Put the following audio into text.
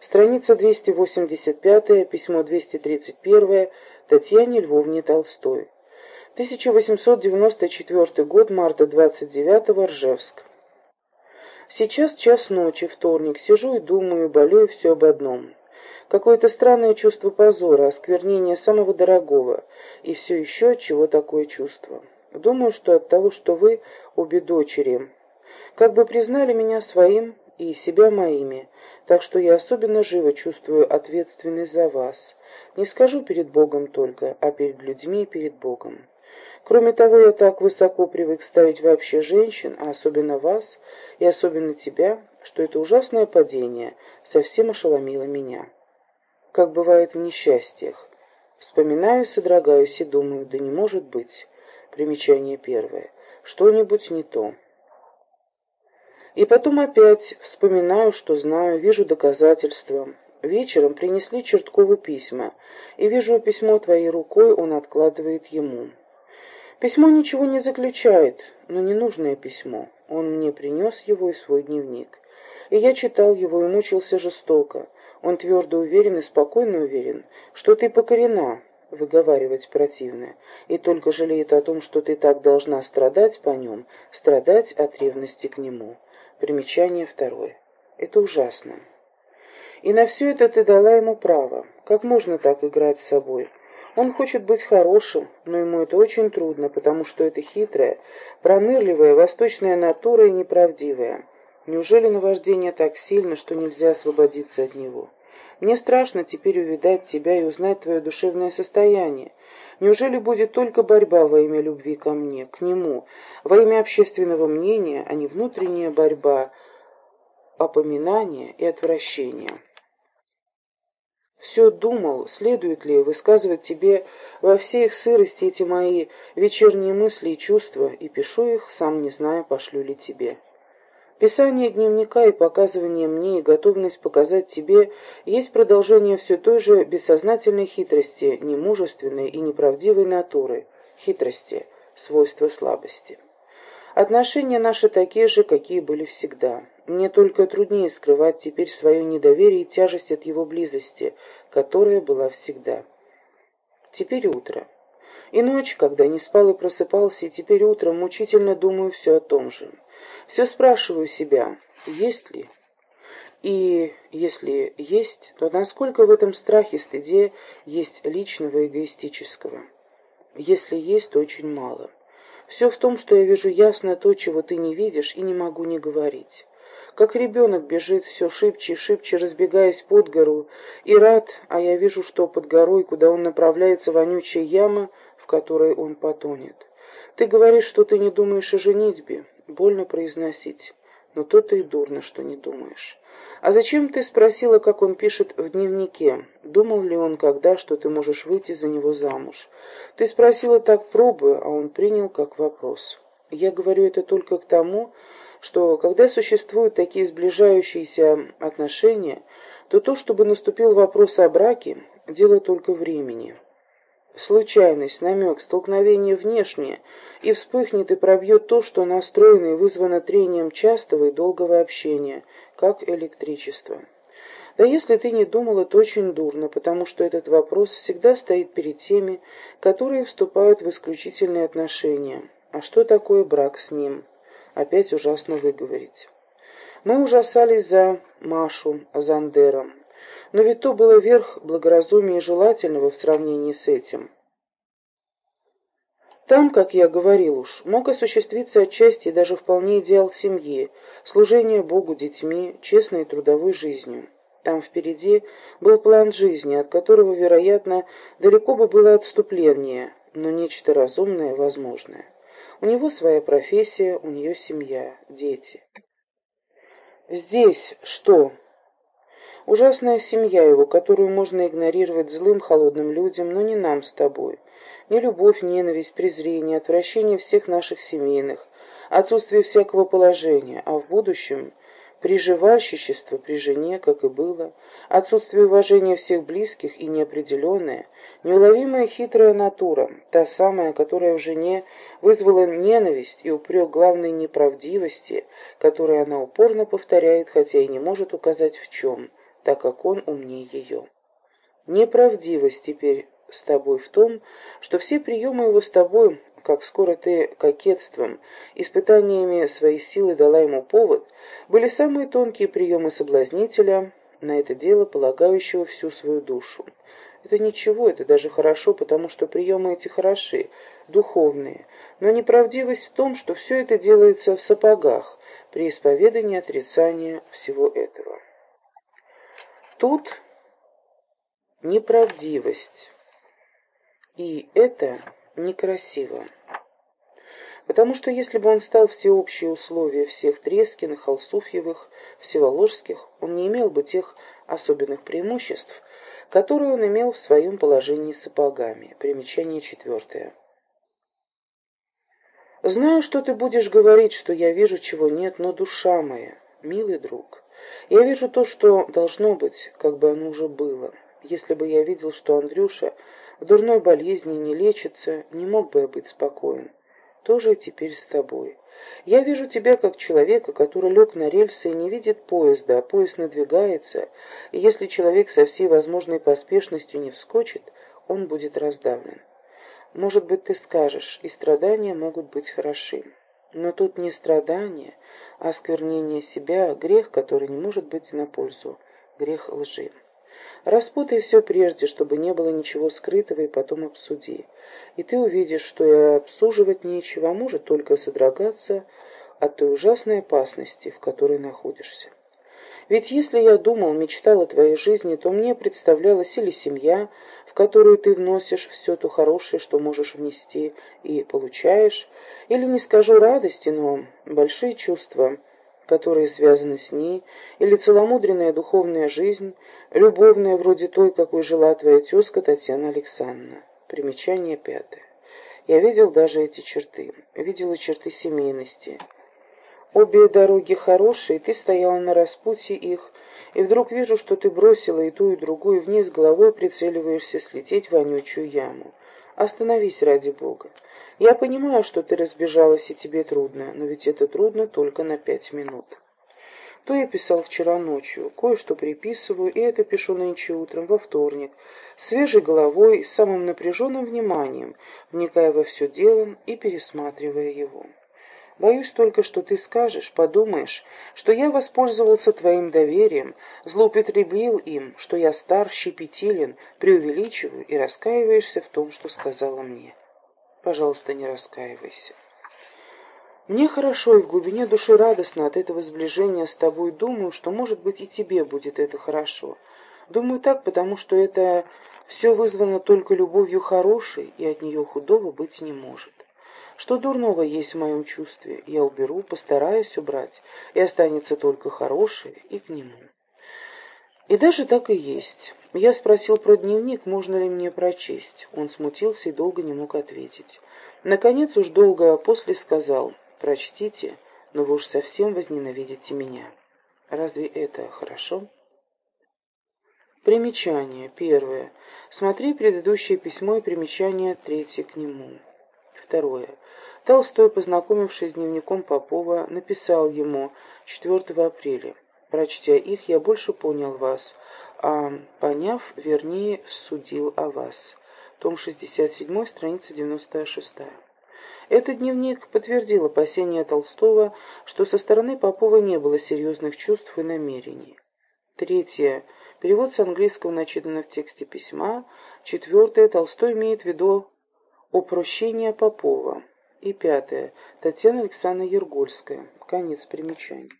Страница 285, письмо 231 Татьяне Львовне Толстой. 1894 год, марта 29 Ржевск. Сейчас час ночи, вторник, сижу и думаю, болею все об одном. Какое-то странное чувство позора, осквернение самого дорогого, и все еще чего такое чувство. Думаю, что от того, что вы, обе дочери, как бы признали меня своим и себя моими, так что я особенно живо чувствую ответственность за вас. Не скажу перед Богом только, а перед людьми и перед Богом. Кроме того, я так высоко привык ставить вообще женщин, а особенно вас, и особенно тебя, что это ужасное падение совсем ошеломило меня. Как бывает в несчастьях. Вспоминаю, содрогаюсь и думаю, да не может быть. Примечание первое. Что-нибудь не то. И потом опять вспоминаю, что знаю, вижу доказательства. Вечером принесли Черткову письма, и вижу письмо твоей рукой, он откладывает ему. Письмо ничего не заключает, но ненужное письмо. Он мне принес его и свой дневник. И я читал его и мучился жестоко. Он твердо уверен и спокойно уверен, что ты покорена, выговаривать противное, и только жалеет о том, что ты так должна страдать по нем, страдать от ревности к нему. Примечание второе. Это ужасно. И на все это ты дала ему право. Как можно так играть с собой? Он хочет быть хорошим, но ему это очень трудно, потому что это хитрая, пронырливая, восточная натура и неправдивая. Неужели наваждение так сильно, что нельзя освободиться от него? Мне страшно теперь увидать тебя и узнать твое душевное состояние. Неужели будет только борьба во имя любви ко мне, к нему, во имя общественного мнения, а не внутренняя борьба, опоминание и отвращение? Все думал, следует ли высказывать тебе во всей их сырости эти мои вечерние мысли и чувства, и пишу их, сам не зная, пошлю ли тебе. Писание дневника и показывание мне и готовность показать тебе есть продолжение все той же бессознательной хитрости, немужественной и неправдивой натуры, хитрости, свойства слабости. Отношения наши такие же, какие были всегда. Мне только труднее скрывать теперь свое недоверие и тяжесть от его близости, которая была всегда. Теперь утро. И ночь, когда не спал и просыпался, и теперь утром мучительно думаю все о том же. Все спрашиваю себя, есть ли? И если есть, то насколько в этом страхе, стыде есть личного эгоистического? Если есть, то очень мало. Все в том, что я вижу ясно то, чего ты не видишь, и не могу не говорить. Как ребенок бежит все шибче и шибче, разбегаясь под гору, и рад, а я вижу, что под горой, куда он направляется, вонючая яма, в которой он потонет. Ты говоришь, что ты не думаешь о женитьбе. Больно произносить, но то-то и дурно, что не думаешь. А зачем ты спросила, как он пишет в дневнике? Думал ли он когда, что ты можешь выйти за него замуж? Ты спросила так пробуя, а он принял как вопрос. Я говорю это только к тому, что когда существуют такие сближающиеся отношения, то то, чтобы наступил вопрос о браке, дело только времени случайность, намек, столкновение внешнее, и вспыхнет и пробьет то, что настроено и вызвано трением частого и долгого общения, как электричество. Да если ты не думал, это очень дурно, потому что этот вопрос всегда стоит перед теми, которые вступают в исключительные отношения. А что такое брак с ним? Опять ужасно выговорить. Мы ужасались за Машу Зандером. Но ведь то было верх благоразумия желательного в сравнении с этим. Там, как я говорил уж, мог осуществиться отчасти даже вполне идеал семьи, служение Богу детьми, честной трудовой жизнью. Там впереди был план жизни, от которого, вероятно, далеко бы было отступление, но нечто разумное возможное. У него своя профессия, у нее семья, дети. Здесь что? Ужасная семья его, которую можно игнорировать злым, холодным людям, но не нам с тобой. Не любовь, ненависть, презрение, отвращение всех наших семейных, отсутствие всякого положения, а в будущем приживальщичество при жене, как и было, отсутствие уважения всех близких и неопределенная, неуловимая хитрая натура, та самая, которая в жене вызвала ненависть и упрек главной неправдивости, которую она упорно повторяет, хотя и не может указать в чем – так как он умнее ее. Неправдивость теперь с тобой в том, что все приемы его с тобой, как скоро ты кокетством, испытаниями своей силы дала ему повод, были самые тонкие приемы соблазнителя, на это дело полагающего всю свою душу. Это ничего, это даже хорошо, потому что приемы эти хороши, духовные, но неправдивость в том, что все это делается в сапогах, при исповедании отрицания всего этого. Тут неправдивость, и это некрасиво. Потому что если бы он стал всеобщие условия всех Трескиных, Алсуфьевых, Всеволожских, он не имел бы тех особенных преимуществ, которые он имел в своем положении с сапогами. Примечание четвертое. Знаю, что ты будешь говорить, что я вижу, чего нет, но душа моя, милый друг, я вижу то, что должно быть, как бы оно уже было. Если бы я видел, что Андрюша в дурной болезни не лечится, не мог бы я быть спокоен тоже теперь с тобой. Я вижу тебя как человека, который лег на рельсы и не видит поезда, а поезд надвигается, и если человек со всей возможной поспешностью не вскочит, он будет раздавлен. Может быть, ты скажешь, и страдания могут быть хороши. Но тут не страдания, а осквернение себя, грех, который не может быть на пользу, грех лжи. Распутай все прежде, чтобы не было ничего скрытого, и потом обсуди. И ты увидишь, что и обсуживать нечего, а может только содрогаться от той ужасной опасности, в которой находишься. Ведь если я думал, мечтал о твоей жизни, то мне представлялась или семья, в которую ты вносишь все то хорошее, что можешь внести и получаешь, или, не скажу радости, но большие чувства – которые связаны с ней, или целомудренная духовная жизнь, любовная, вроде той, какой жила твоя тезка Татьяна Александровна. Примечание пятое. Я видел даже эти черты, видел и черты семейности. Обе дороги хорошие, ты стояла на распутье их, и вдруг вижу, что ты бросила и ту, и другую вниз головой, прицеливаешься слететь в вонючую яму. Остановись ради Бога. Я понимаю, что ты разбежалась и тебе трудно, но ведь это трудно только на пять минут. То я писал вчера ночью, кое-что приписываю, и это пишу нынче утром, во вторник, свежей головой, с самым напряженным вниманием, вникая во все дело и пересматривая его. Боюсь только, что ты скажешь, подумаешь, что я воспользовался твоим доверием, злоупотребил им, что я стар, щепетилен, преувеличиваю и раскаиваешься в том, что сказала мне. Пожалуйста, не раскаивайся. Мне хорошо и в глубине души радостно от этого сближения с тобой. Думаю, что, может быть, и тебе будет это хорошо. Думаю так, потому что это все вызвано только любовью хорошей, и от нее худого быть не может. Что дурного есть в моем чувстве, я уберу, постараюсь убрать, и останется только хорошее и к нему. И даже так и есть. Я спросил про дневник, можно ли мне прочесть. Он смутился и долго не мог ответить. Наконец уж долго а после сказал, прочтите, но вы уж совсем возненавидите меня. Разве это хорошо? Примечание. Первое. Смотри предыдущее письмо и примечание третье к нему. Второе. Толстой, познакомившись с дневником Попова, написал ему 4 апреля. Прочтя их, я больше понял вас, а поняв, вернее, судил о вас. Том 67, страница 96. Этот дневник подтвердил опасения Толстого, что со стороны Попова не было серьезных чувств и намерений. Третье. Перевод с английского начитано в тексте письма. Четвертое. Толстой имеет в виду упрощение Попова. И пятое. Татьяна Александровна Ергольская. Конец примечаний.